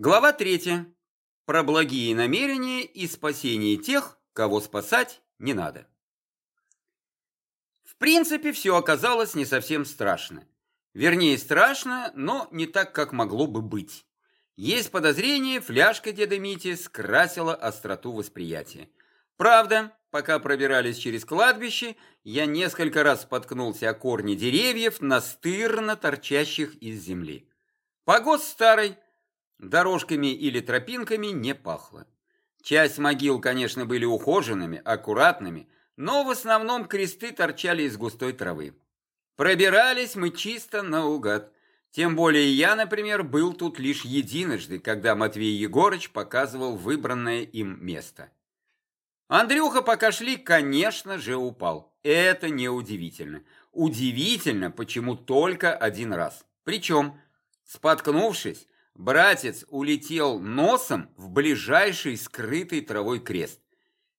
Глава 3. Про благие намерения и спасение тех, кого спасать не надо. В принципе, все оказалось не совсем страшно. Вернее, страшно, но не так, как могло бы быть. Есть подозрение, фляжка деда Мити скрасила остроту восприятия. Правда, пока пробирались через кладбище, я несколько раз споткнулся о корни деревьев, настырно торчащих из земли. Погост старый, Дорожками или тропинками не пахло. Часть могил, конечно, были ухоженными, аккуратными, но в основном кресты торчали из густой травы. Пробирались мы чисто наугад. Тем более я, например, был тут лишь единожды, когда Матвей Егорыч показывал выбранное им место. Андрюха, пока шли, конечно же, упал. Это неудивительно. Удивительно, почему только один раз. Причем, споткнувшись, Братец улетел носом в ближайший скрытый травой крест.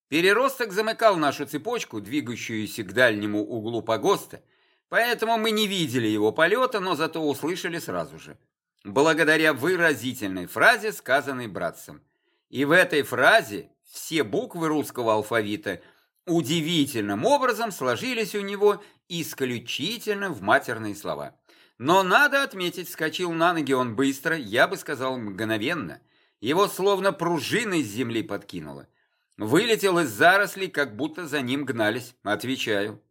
Переросток замыкал нашу цепочку, двигающуюся к дальнему углу погоста, поэтому мы не видели его полета, но зато услышали сразу же. Благодаря выразительной фразе, сказанной братцем. И в этой фразе все буквы русского алфавита удивительным образом сложились у него исключительно в матерные слова. Но надо отметить, скачил на ноги он быстро, я бы сказал мгновенно. Его словно пружиной с земли подкинуло. Вылетел из зарослей, как будто за ним гнались, отвечаю.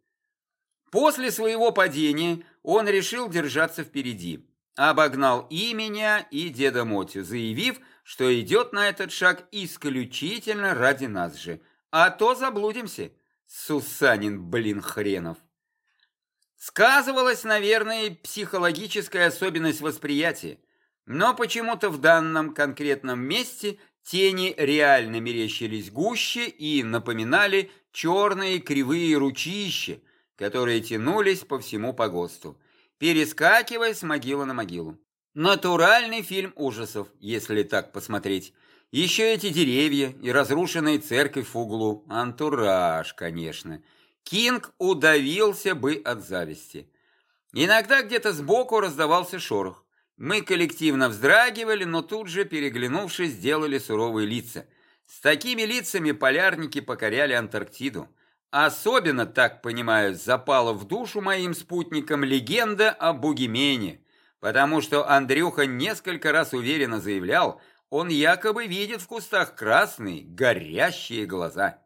После своего падения он решил держаться впереди. Обогнал и меня, и деда Мотю, заявив, что идет на этот шаг исключительно ради нас же. А то заблудимся. Сусанин, блин, хренов. Сказывалась, наверное, психологическая особенность восприятия, но почему-то в данном конкретном месте тени реально мерещились гуще и напоминали черные кривые ручища, которые тянулись по всему погосту, перескакивая с могилы на могилу. Натуральный фильм ужасов, если так посмотреть. Еще эти деревья и разрушенная церковь в углу. Антураж, конечно. Кинг удавился бы от зависти. Иногда где-то сбоку раздавался шорох. Мы коллективно вздрагивали, но тут же, переглянувшись, сделали суровые лица. С такими лицами полярники покоряли Антарктиду. Особенно, так понимаю, запала в душу моим спутникам легенда о Бугимене, потому что Андрюха несколько раз уверенно заявлял, он якобы видит в кустах красные, горящие глаза.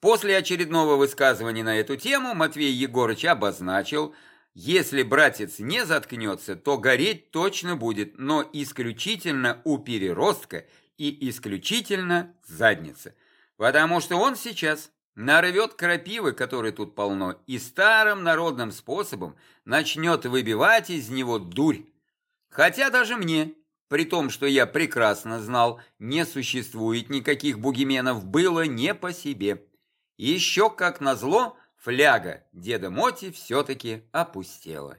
После очередного высказывания на эту тему Матвей Егорыч обозначил, если братец не заткнется, то гореть точно будет, но исключительно у переростка и исключительно задница. Потому что он сейчас нарвет крапивы, которой тут полно, и старым народным способом начнет выбивать из него дурь. Хотя даже мне, при том, что я прекрасно знал, не существует никаких бугименов, было не по себе. Еще, как назло, фляга деда Моти все-таки опустела.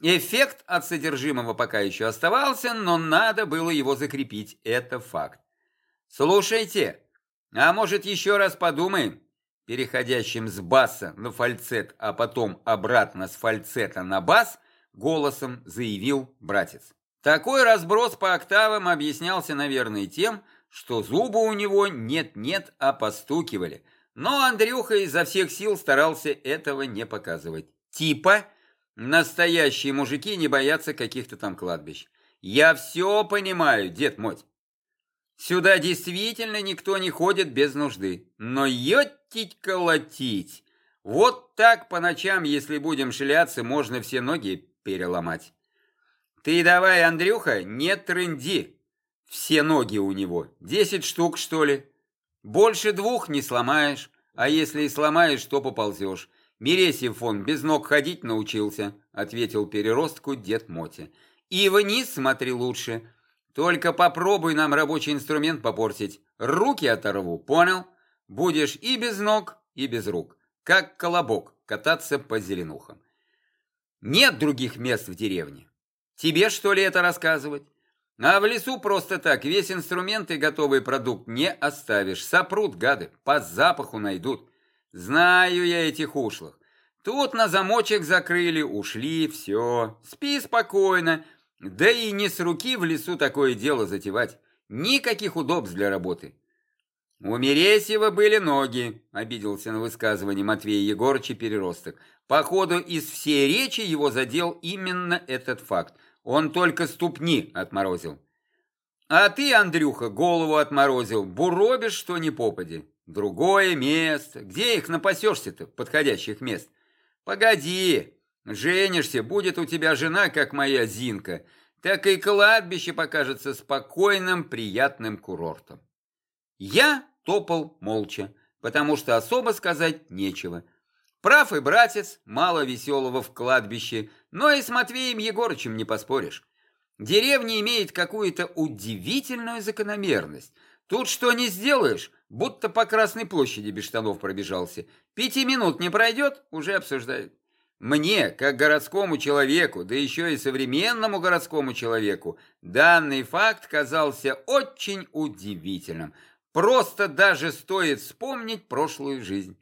Эффект от содержимого пока еще оставался, но надо было его закрепить, это факт. «Слушайте, а может еще раз подумаем?» Переходящим с баса на фальцет, а потом обратно с фальцета на бас, голосом заявил братец. Такой разброс по октавам объяснялся, наверное, тем, что зубы у него нет-нет, а постукивали – но Андрюха изо всех сил старался этого не показывать. Типа, настоящие мужики не боятся каких-то там кладбищ. Я все понимаю, дед мой. Сюда действительно никто не ходит без нужды. Но ётить колотить. Вот так по ночам, если будем шляться, можно все ноги переломать. Ты давай, Андрюха, не трынди. Все ноги у него. Десять штук, что ли? Больше двух не сломаешь, а если и сломаешь, то поползешь. Мересьев фон без ног ходить научился, ответил переростку дед Мотя. И вниз смотри лучше. Только попробуй нам рабочий инструмент попортить. Руки оторву, понял? Будешь и без ног, и без рук. Как колобок кататься по зеленухам. Нет других мест в деревне. Тебе что ли это рассказывать? А в лесу просто так весь инструмент и готовый продукт не оставишь. Сопрут гады, по запаху найдут. Знаю я этих ушлых. Тут на замочек закрыли, ушли, все. Спи спокойно. Да и не с руки в лесу такое дело затевать. Никаких удобств для работы. «У Мересьева были ноги», — обиделся на высказывание Матвея Егорыча Переросток. Походу, из всей речи его задел именно этот факт. Он только ступни отморозил. А ты, Андрюха, голову отморозил, буробишь, что ни попади. Другое место. Где их напасешься-то, подходящих мест? Погоди, женишься, будет у тебя жена, как моя Зинка. Так и кладбище покажется спокойным, приятным курортом. Я топал молча, потому что особо сказать нечего. Прав и братец, мало веселого в кладбище, но и с Матвеем Егорычем не поспоришь. Деревня имеет какую-то удивительную закономерность. Тут что не сделаешь, будто по Красной площади без штанов пробежался. Пяти минут не пройдет, уже обсуждают. Мне, как городскому человеку, да еще и современному городскому человеку, данный факт казался очень удивительным. Просто даже стоит вспомнить прошлую жизнь.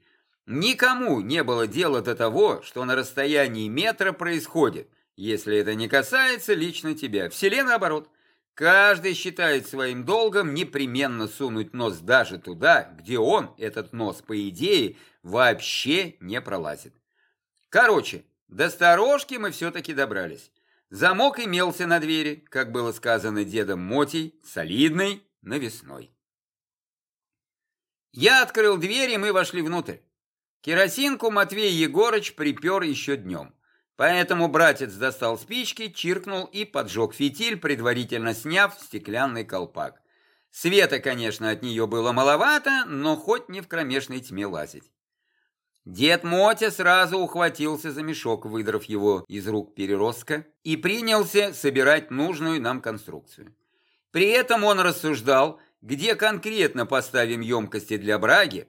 Никому не было дела до того, что на расстоянии метра происходит, если это не касается лично тебя. В селе наоборот. Каждый считает своим долгом непременно сунуть нос даже туда, где он, этот нос, по идее, вообще не пролазит. Короче, до сторожки мы все-таки добрались. Замок имелся на двери, как было сказано дедом Мотей, солидный, навесной. Я открыл дверь, и мы вошли внутрь. Керосинку Матвей Егорыч припер еще днем. Поэтому братец достал спички, чиркнул и поджег фитиль, предварительно сняв стеклянный колпак. Света, конечно, от нее было маловато, но хоть не в кромешной тьме лазить. Дед Мотя сразу ухватился за мешок, выдрав его из рук переростка, и принялся собирать нужную нам конструкцию. При этом он рассуждал, где конкретно поставим емкости для браги,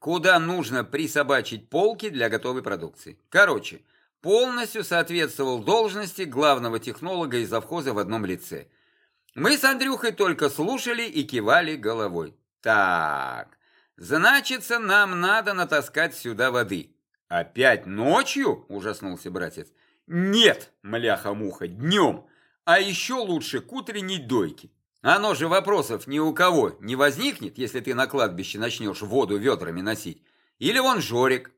куда нужно присобачить полки для готовой продукции. Короче, полностью соответствовал должности главного технолога из завхоза в одном лице. Мы с Андрюхой только слушали и кивали головой. Так, значится, нам надо натаскать сюда воды. Опять ночью? Ужаснулся братец. Нет, мляха-муха, днем. А еще лучше к утренней дойке. Оно же вопросов ни у кого не возникнет, если ты на кладбище начнешь воду ведрами носить. Или вон Жорик.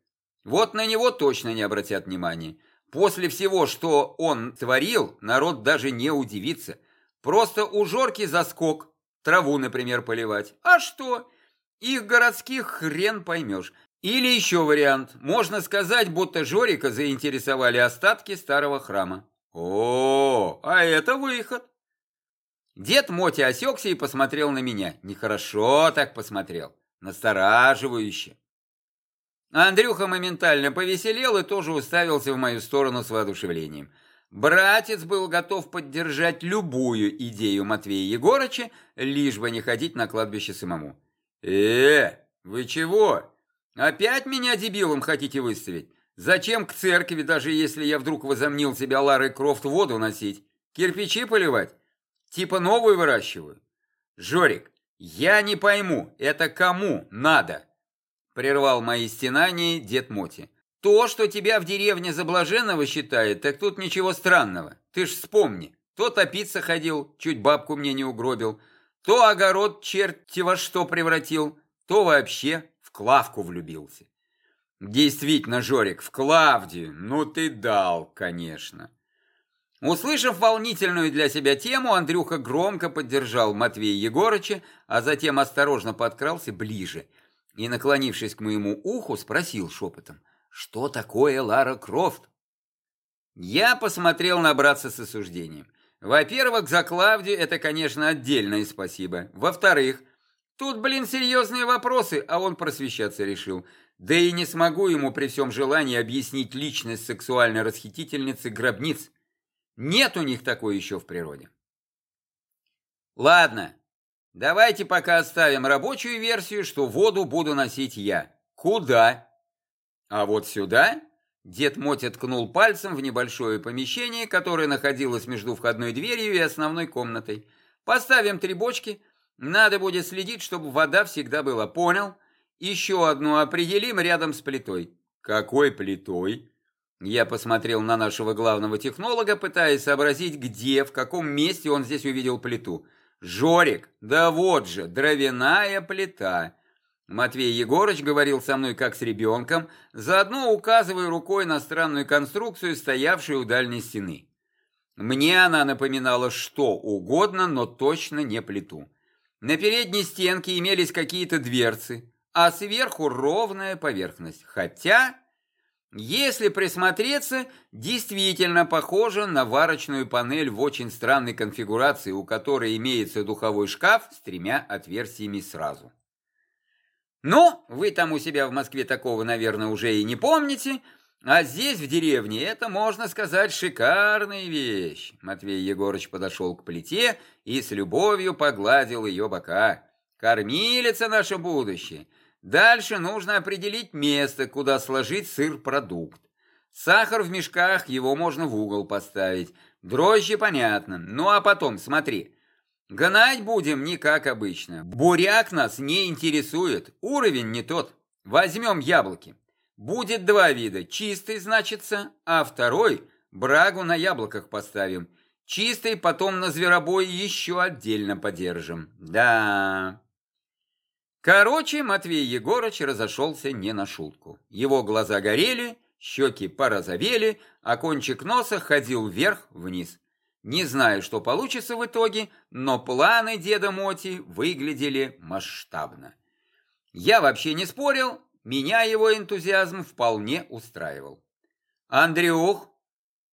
Вот на него точно не обратят внимания. После всего, что он творил, народ даже не удивится. Просто у Жорки заскок. Траву, например, поливать. А что? Их городских хрен поймешь. Или еще вариант. Можно сказать, будто Жорика заинтересовали остатки старого храма. О, а это выход. Дед Моти осекся и посмотрел на меня. Нехорошо так посмотрел. Настораживающе. Андрюха моментально повеселел и тоже уставился в мою сторону с воодушевлением. Братец был готов поддержать любую идею Матвея Егорыча, лишь бы не ходить на кладбище самому. «Э, вы чего? Опять меня дебилом хотите выставить? Зачем к церкви, даже если я вдруг возомнил себя Ларой Крофт воду носить? Кирпичи поливать? Типа новую выращиваю? Жорик, я не пойму, это кому надо? Прервал мои стенания дед Моти. То, что тебя в деревне за блаженного считает, так тут ничего странного. Ты ж вспомни, то топиться ходил, чуть бабку мне не угробил, то огород черти во что превратил, то вообще в Клавку влюбился. Действительно, Жорик, в Клавдию, ну ты дал, конечно. Услышав волнительную для себя тему, Андрюха громко поддержал Матвея Егорыча, а затем осторожно подкрался ближе и, наклонившись к моему уху, спросил шепотом, что такое Лара Крофт? Я посмотрел на братца с осуждением. Во-первых, за Клавдию это, конечно, отдельное спасибо. Во-вторых, тут, блин, серьезные вопросы, а он просвещаться решил. Да и не смогу ему при всем желании объяснить личность сексуальной расхитительницы гробниц. Нет у них такой еще в природе. Ладно, давайте пока оставим рабочую версию, что воду буду носить я. Куда? А вот сюда? Дед Мотя ткнул пальцем в небольшое помещение, которое находилось между входной дверью и основной комнатой. Поставим три бочки. Надо будет следить, чтобы вода всегда была. Понял? Еще одну определим рядом с плитой. Какой плитой? Я посмотрел на нашего главного технолога, пытаясь сообразить, где, в каком месте он здесь увидел плиту. «Жорик, да вот же, дровяная плита!» Матвей Егорыч говорил со мной как с ребенком, заодно указывая рукой на странную конструкцию, стоявшую у дальней стены. Мне она напоминала что угодно, но точно не плиту. На передней стенке имелись какие-то дверцы, а сверху ровная поверхность. Хотя, если присмотреться, действительно похоже на варочную панель в очень странной конфигурации, у которой имеется духовой шкаф с тремя отверстиями сразу. Ну, вы там у себя в Москве такого, наверное, уже и не помните, а здесь, в деревне, это, можно сказать, шикарная вещь. Матвей Егорыч подошел к плите и с любовью погладил ее бока. Кормилица наше будущее. Дальше нужно определить место, куда сложить сыр-продукт. Сахар в мешках, его можно в угол поставить. Дрожжи понятно. Ну а потом, смотри. Гнать будем не как обычно. Буряк нас не интересует. Уровень не тот. Возьмем яблоки. Будет два вида. Чистый, значится, а второй брагу на яблоках поставим. Чистый потом на зверобой еще отдельно подержим. Да. Короче, Матвей Егорыч разошелся не на шутку. Его глаза горели, щеки порозовели, а кончик носа ходил вверх-вниз. Не знаю, что получится в итоге, но планы деда Моти выглядели масштабно. Я вообще не спорил, меня его энтузиазм вполне устраивал. «Андрюх!»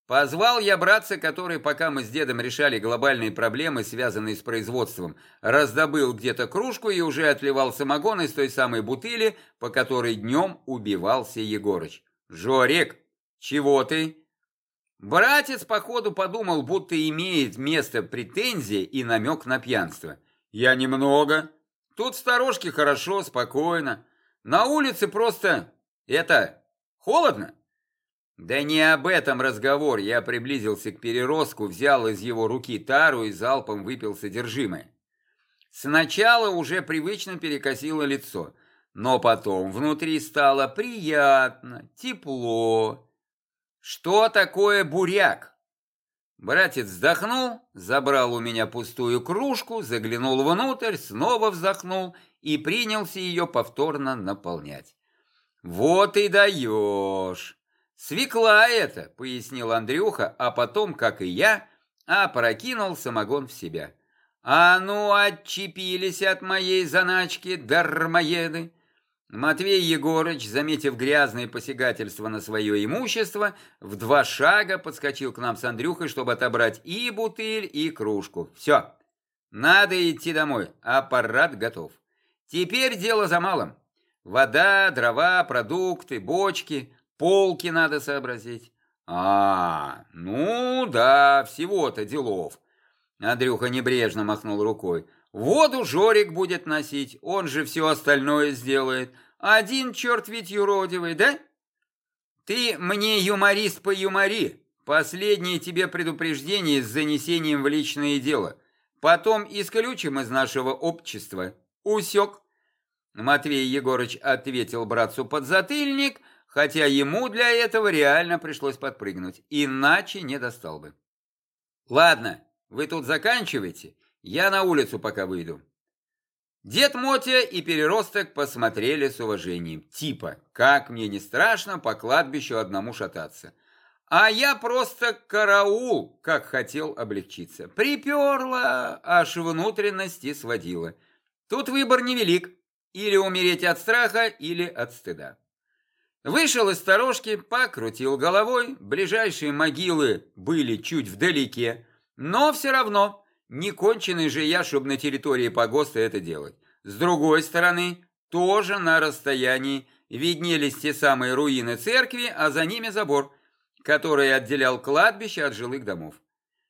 Позвал я братца, который, пока мы с дедом решали глобальные проблемы, связанные с производством, раздобыл где-то кружку и уже отливал самогон из той самой бутыли, по которой днем убивался Егорыч. «Жорик, чего ты?» Братец, походу, подумал, будто имеет место претензия и намек на пьянство. «Я немного. Тут сторожки хорошо, спокойно. На улице просто... это... холодно?» Да не об этом разговор. Я приблизился к переростку, взял из его руки тару и залпом выпил содержимое. Сначала уже привычно перекосило лицо, но потом внутри стало приятно, тепло. Что такое буряк? Братец вздохнул, забрал у меня пустую кружку, заглянул внутрь, снова вздохнул и принялся ее повторно наполнять. «Вот и даешь!» «Свекла это», — пояснил Андрюха, а потом, как и я, опрокинул самогон в себя. «А ну, отчепились от моей заначки, дармоеды!» Матвей Егорыч, заметив грязное посягательство на свое имущество, в два шага подскочил к нам с Андрюхой, чтобы отобрать и бутыль, и кружку. «Все, надо идти домой, аппарат готов. Теперь дело за малым. Вода, дрова, продукты, бочки, полки надо сообразить». «А, ну да, всего-то делов». Андрюха небрежно махнул рукой. Воду Жорик будет носить, он же все остальное сделает. Один черт ведь юродивый, да? Ты мне юморист по юмори. Последнее тебе предупреждение с занесением в личное дело. Потом исключим из нашего общества. Усек. Матвей Егорыч ответил братцу подзатыльник, хотя ему для этого реально пришлось подпрыгнуть, иначе не достал бы. Ладно, вы тут заканчивайте, я на улицу пока выйду. Дед Мотя и Переросток посмотрели с уважением. Типа, как мне не страшно по кладбищу одному шататься. А я просто караул, как хотел облегчиться. Приперла, аж внутренности сводила. Тут выбор невелик. Или умереть от страха, или от стыда. Вышел из сторожки, покрутил головой. Ближайшие могилы были чуть вдалеке. Но все равно не конченый же я, чтобы на территории погоста это делать. С другой стороны, тоже на расстоянии виднелись те самые руины церкви, а за ними забор, который отделял кладбище от жилых домов.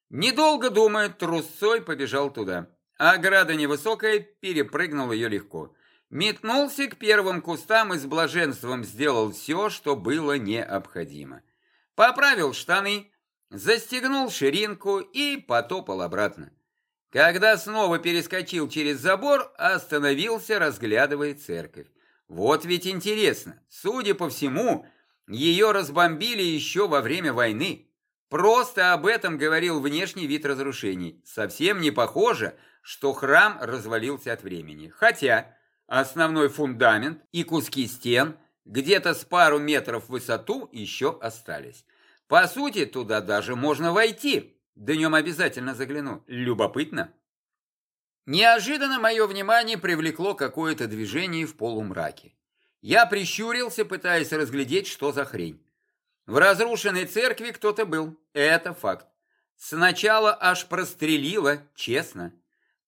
Недолго думая, трусцой побежал туда. Ограда невысокая, перепрыгнул ее легко. Метнулся к первым кустам и с блаженством сделал все, что было необходимо. Поправил штаны, застегнул ширинку и потопал обратно. Когда снова перескочил через забор, остановился, разглядывая церковь. Вот ведь интересно, судя по всему, Ее разбомбили еще во время войны. Просто об этом говорил внешний вид разрушений. Совсем не похоже, что храм развалился от времени. Хотя основной фундамент и куски стен где-то с пару метров в высоту еще остались. По сути, туда даже можно войти. Днем обязательно загляну. Любопытно. Неожиданно мое внимание привлекло какое-то движение в полумраке. Я прищурился, пытаясь разглядеть, что за хрень. В разрушенной церкви кто-то был, это факт. Сначала аж прострелило, честно.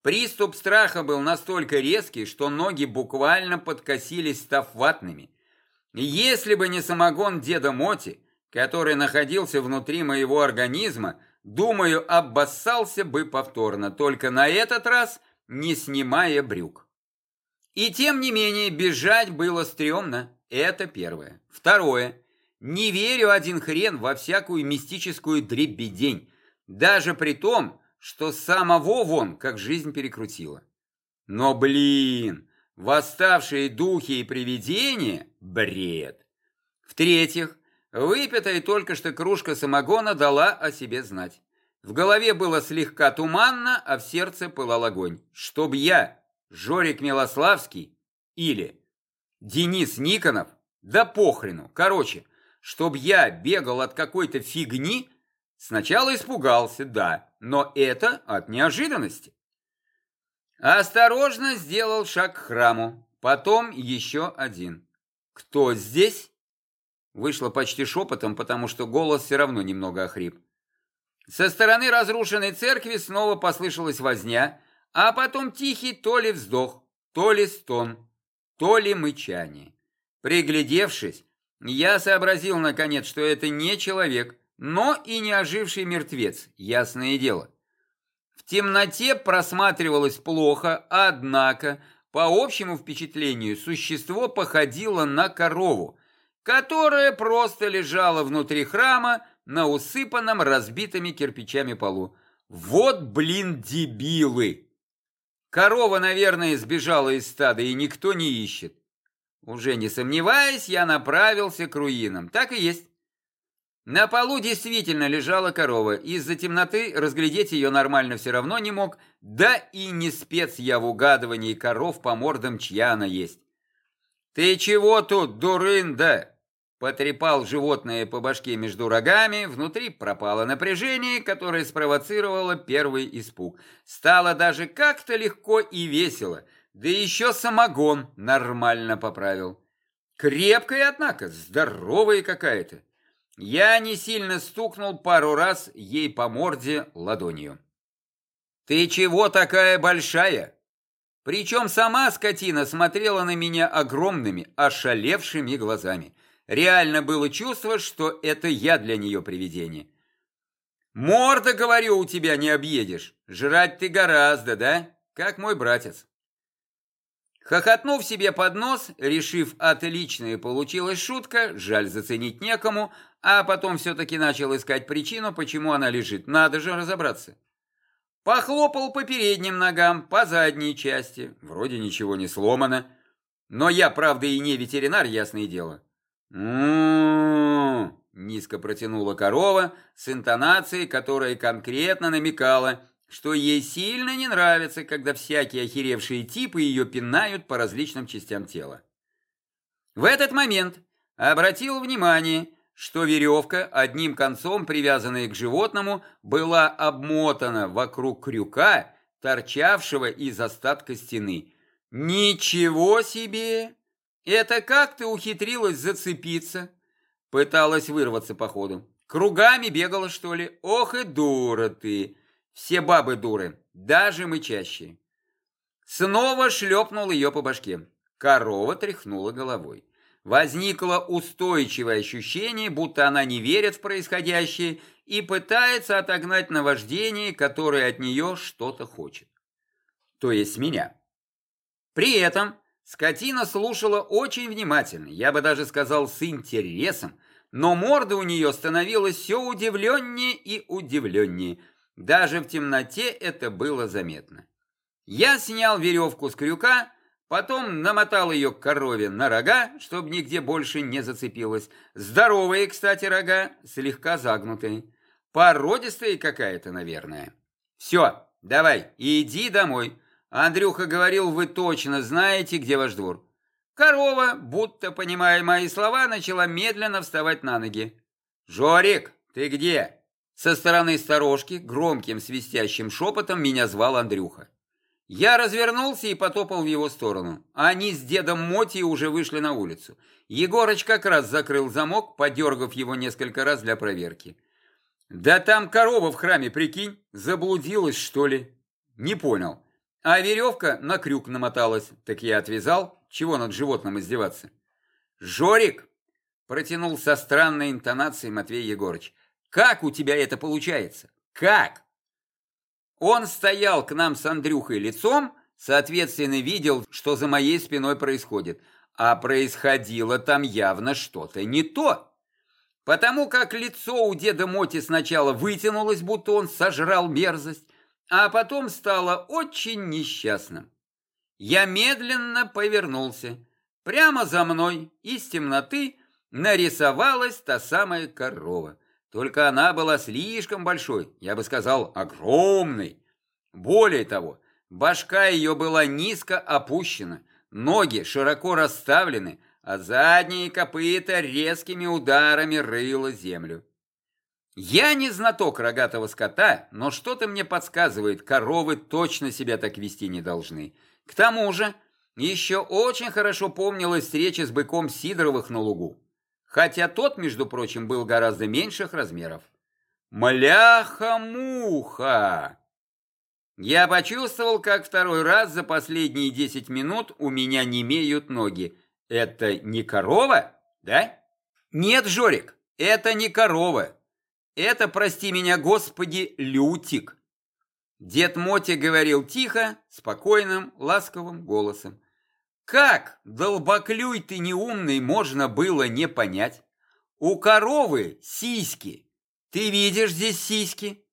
Приступ страха был настолько резкий, что ноги буквально подкосились, став ватными. Если бы не самогон деда Моти, который находился внутри моего организма, думаю, обоссался бы повторно, только на этот раз не снимая брюк. И тем не менее, бежать было стрёмно. Это первое. Второе. Не верю один хрен во всякую мистическую дребедень. Даже при том, что самого вон как жизнь перекрутила. Но, блин, восставшие духи и привидения – бред. В-третьих, выпитая только что кружка самогона дала о себе знать. В голове было слегка туманно, а в сердце пылал огонь. Чтоб я Жорик Милославский или Денис Никонов, да похрену. Короче, чтоб я бегал от какой-то фигни, сначала испугался, да, но это от неожиданности. Осторожно сделал шаг к храму, потом еще один. «Кто здесь?» Вышло почти шепотом, потому что голос все равно немного охрип. Со стороны разрушенной церкви снова послышалась возня, а потом тихий то ли вздох, то ли стон, то ли мычание. Приглядевшись, я сообразил наконец, что это не человек, но и не оживший мертвец, ясное дело. В темноте просматривалось плохо, однако, по общему впечатлению, существо походило на корову, которая просто лежала внутри храма на усыпанном разбитыми кирпичами полу. Вот, блин, дебилы! Корова, наверное, сбежала из стада, и никто не ищет. Уже не сомневаясь, я направился к руинам. Так и есть. На полу действительно лежала корова. Из-за темноты разглядеть ее нормально все равно не мог, да и не спец я в угадывании коров по мордам, чья она есть. «Ты чего тут, дурында?» Потрепал животное по башке между рогами, внутри пропало напряжение, которое спровоцировало первый испуг. Стало даже как-то легко и весело, да еще самогон нормально поправил. Крепкая, однако, здоровая какая-то. Я не сильно стукнул пару раз ей по морде ладонью. «Ты чего такая большая?» Причем сама скотина смотрела на меня огромными, ошалевшими глазами. Реально было чувство, что это я для нее привидение. Морда, говорю, у тебя не объедешь. Жрать ты гораздо, да? Как мой братец. Хохотнув себе под нос, решив отличная получилась шутка, жаль заценить некому, а потом все-таки начал искать причину, почему она лежит. Надо же разобраться. Похлопал по передним ногам, по задней части. Вроде ничего не сломано. Но я, правда, и не ветеринар, ясное дело м низко протянула корова с интонацией, которая конкретно намекала, что ей сильно не нравится, когда всякие охеревшие типы ее пинают по различным частям тела. В этот момент обратил внимание, что веревка, одним концом привязанная к животному, была обмотана вокруг крюка, торчавшего из остатка стены. «Ничего себе!» «Это как ты ухитрилась зацепиться?» Пыталась вырваться по ходу. «Кругами бегала, что ли? Ох и дура ты! Все бабы дуры, даже мычащие!» Снова шлепнул ее по башке. Корова тряхнула головой. Возникло устойчивое ощущение, будто она не верит в происходящее и пытается отогнать наваждение, которое от нее что-то хочет. То есть меня. При этом Скотина слушала очень внимательно, я бы даже сказал с интересом, но морда у нее становилась все удивленнее и удивленнее. Даже в темноте это было заметно. Я снял веревку с крюка, Потом намотал ее к корове на рога, чтобы нигде больше не зацепилась. Здоровые, кстати, рога, слегка загнутые. Породистые какая-то, наверное. Все, давай, иди домой. Андрюха говорил, вы точно знаете, где ваш двор. Корова, будто понимая мои слова, начала медленно вставать на ноги. «Жорик, ты где?» Со стороны сторожки громким свистящим шепотом меня звал Андрюха. Я развернулся и потопал в его сторону. Они с дедом Моти уже вышли на улицу. Егорыч как раз закрыл замок, подергав его несколько раз для проверки. «Да там корова в храме, прикинь, заблудилась, что ли?» «Не понял. А веревка на крюк намоталась. Так я отвязал. Чего над животным издеваться?» «Жорик!» – протянул со странной интонацией Матвей Егорыч. «Как у тебя это получается? Как?» Он стоял к нам с Андрюхой лицом, соответственно, видел, что за моей спиной происходит. А происходило там явно что-то не то. Потому как лицо у деда Моти сначала вытянулось, будто он сожрал мерзость, а потом стало очень несчастным. Я медленно повернулся. Прямо за мной из темноты нарисовалась та самая корова. Только она была слишком большой, я бы сказал, огромной. Более того, башка ее была низко опущена, ноги широко расставлены, а задние копыта резкими ударами рыло землю. Я не знаток рогатого скота, но что-то мне подсказывает, коровы точно себя так вести не должны. К тому же, еще очень хорошо помнилась встреча с быком Сидоровых на лугу хотя тот, между прочим, был гораздо меньших размеров. Мляха-муха! Я почувствовал, как второй раз за последние десять минут у меня немеют ноги. Это не корова, да? Нет, Жорик, это не корова. Это, прости меня, Господи, лютик. Дед Мотя говорил тихо, спокойным, ласковым голосом. Как, долбоклюй ты неумный, можно было не понять? У коровы сиськи. Ты видишь здесь сиськи?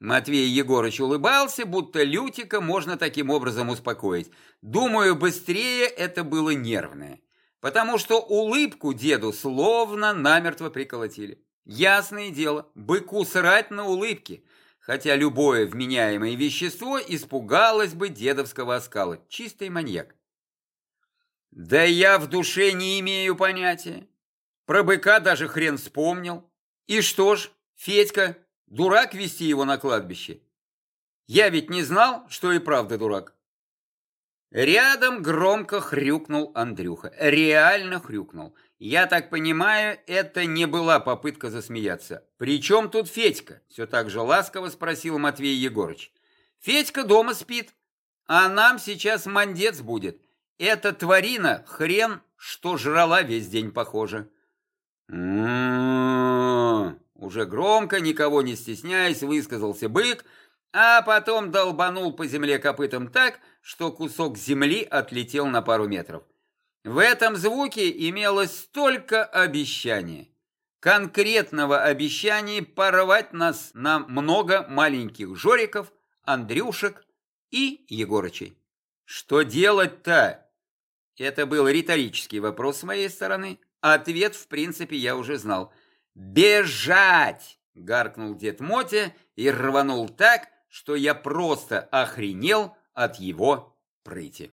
Матвей Егорыч улыбался, будто Лютика можно таким образом успокоить. Думаю, быстрее это было нервное, потому что улыбку деду словно намертво приколотили. Ясное дело, быку срать на улыбке, хотя любое вменяемое вещество испугалось бы дедовского оскала. Чистый маньяк. Да я в душе не имею понятия. Про быка даже хрен вспомнил. И что ж, Федька, дурак вести его на кладбище? Я ведь не знал, что и правда дурак. Рядом громко хрюкнул Андрюха. Реально хрюкнул. Я так понимаю, это не была попытка засмеяться. «При чем тут Федька?» Все так же ласково спросил Матвей Егорыч. «Федька дома спит, а нам сейчас мандец будет. Эта тварина хрен, что жрала весь день, похоже. Уже громко, никого не стесняясь, высказался бык, а потом долбанул по земле копытом так, что кусок земли отлетел на пару метров. В этом звуке имелось столько обещания. Конкретного обещания порвать нас на много маленьких жориков, Андрюшек и Егорычей. Что делать-то? Это был риторический вопрос с моей стороны. Ответ, в принципе, я уже знал. «Бежать!» – гаркнул дед Мотя и рванул так, что я просто охренел от его прыти.